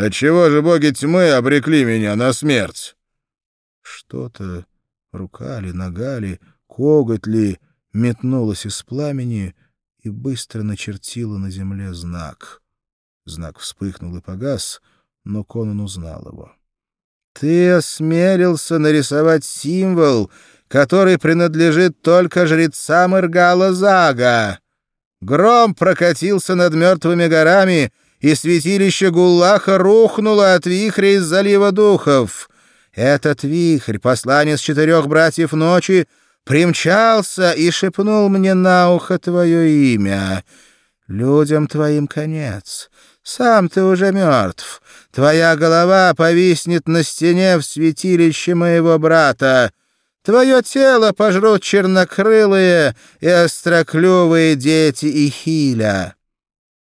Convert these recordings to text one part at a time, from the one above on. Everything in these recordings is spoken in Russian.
Отчего же боги тьмы обрекли меня на смерть?» Что-то, рука ли, нога ли, коготь ли, метнулось из пламени и быстро начертило на земле знак. Знак вспыхнул и погас, но Конан узнал его. «Ты осмелился нарисовать символ, который принадлежит только жрецам Иргала Зага. Гром прокатился над мертвыми горами, и святилище Гуллаха рухнуло от вихря из залива духов. Этот вихрь, посланец четырех братьев ночи, примчался и шепнул мне на ухо твое имя. Людям твоим конец. Сам ты уже мертв. Твоя голова повиснет на стене в святилище моего брата. Твое тело пожрут чернокрылые и остроклювые дети Ихиля. —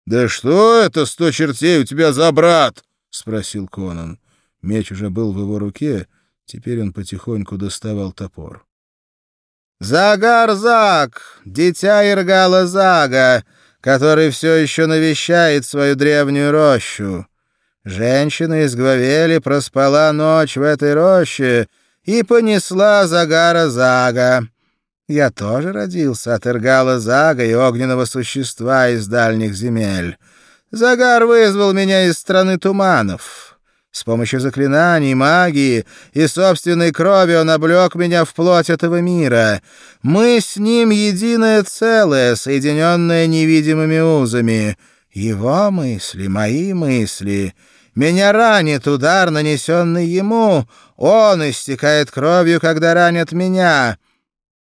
Да что это, сто чертей, у тебя за брат? — спросил Конан. Меч уже был в его руке, теперь он потихоньку доставал топор. «Загар-Заг, дитя Иргала Зага, который все еще навещает свою древнюю рощу. Женщина из Гвавели проспала ночь в этой роще и понесла Загара Зага. Я тоже родился от Иргала Зага и огненного существа из дальних земель. Загар вызвал меня из страны туманов». С помощью заклинаний, магии и собственной крови он облег меня в плоть этого мира. Мы с ним единое целое, соединенное невидимыми узами. Его мысли, мои мысли. Меня ранит удар, нанесенный ему. Он истекает кровью, когда ранят меня.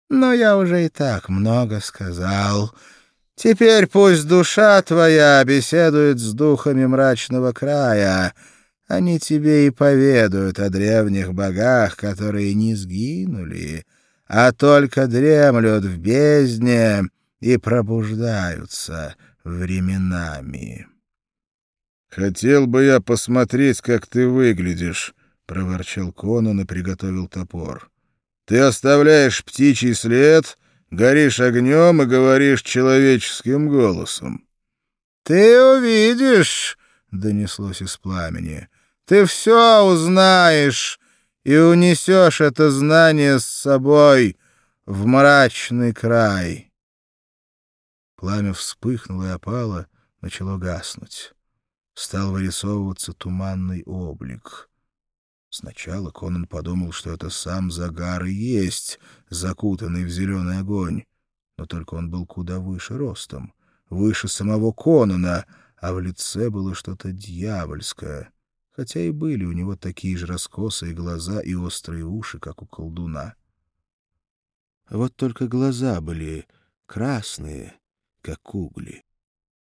Но я уже и так много сказал. Теперь пусть душа твоя беседует с духами мрачного края». Они тебе и поведают о древних богах, которые не сгинули, а только дремлют в бездне и пробуждаются временами. — Хотел бы я посмотреть, как ты выглядишь, — проворчал Конан и приготовил топор. — Ты оставляешь птичий след, горишь огнем и говоришь человеческим голосом. — Ты увидишь, — донеслось из пламени, — ты все узнаешь и унесешь это знание с собой в мрачный край. Пламя вспыхнуло и опало, начало гаснуть. Стал вырисовываться туманный облик. Сначала Конан подумал, что это сам Загар и есть, закутанный в зеленый огонь. Но только он был куда выше ростом, выше самого Конана, а в лице было что-то дьявольское — хотя и были у него такие же раскосые глаза и острые уши, как у колдуна. Вот только глаза были красные, как угли.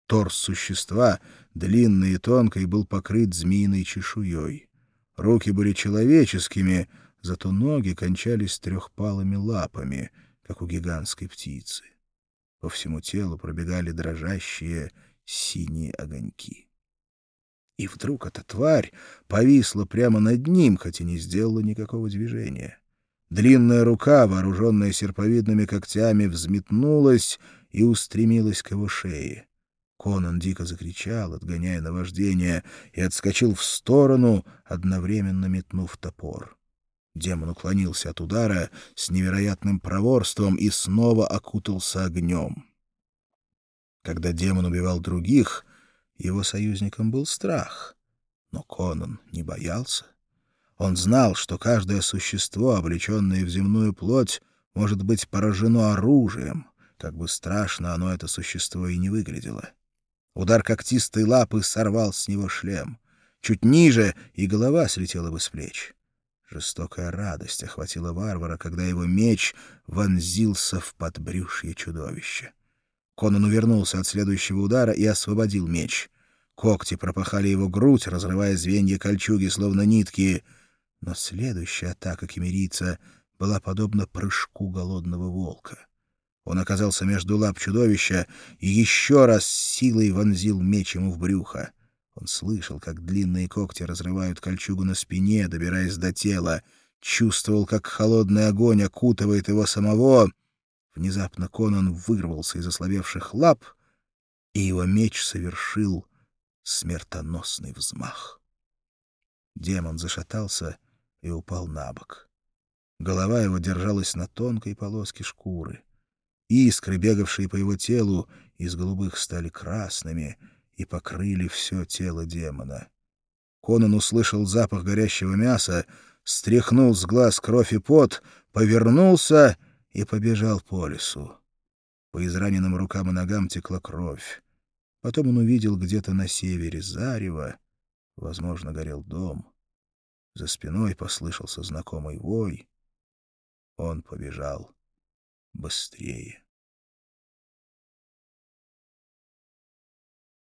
Торс существа, длинный и тонкий, был покрыт змеиной чешуей. Руки были человеческими, зато ноги кончались трехпалыми лапами, как у гигантской птицы. По всему телу пробегали дрожащие синие огоньки. И вдруг эта тварь повисла прямо над ним, хотя не сделала никакого движения. Длинная рука, вооруженная серповидными когтями, взметнулась и устремилась к его шее. Конан дико закричал, отгоняя наваждение, и отскочил в сторону, одновременно метнув топор. Демон уклонился от удара с невероятным проворством и снова окутался огнем. Когда демон убивал других, его союзником был страх. Но Конан не боялся. Он знал, что каждое существо, облеченное в земную плоть, может быть поражено оружием, как бы страшно оно, это существо, и не выглядело. Удар когтистой лапы сорвал с него шлем. Чуть ниже, и голова слетела бы с плеч. Жестокая радость охватила варвара, когда его меч вонзился в подбрюшье чудовища. Конан увернулся от следующего удара и освободил меч. Когти пропахали его грудь, разрывая звенья кольчуги, словно нитки. Но следующая атака кемерийца была подобна прыжку голодного волка. Он оказался между лап чудовища и еще раз силой вонзил меч ему в брюхо. Он слышал, как длинные когти разрывают кольчугу на спине, добираясь до тела, чувствовал, как холодный огонь окутывает его самого — Внезапно Конан вырвался из ослабевших лап, и его меч совершил смертоносный взмах. Демон зашатался и упал на бок. Голова его держалась на тонкой полоске шкуры. Искры, бегавшие по его телу, из голубых стали красными и покрыли все тело демона. Конан услышал запах горящего мяса, стряхнул с глаз кровь и пот, повернулся и побежал по лесу. По израненным рукам и ногам текла кровь. Потом он увидел где-то на севере зарево, возможно, горел дом. За спиной послышался знакомый вой. Он побежал быстрее.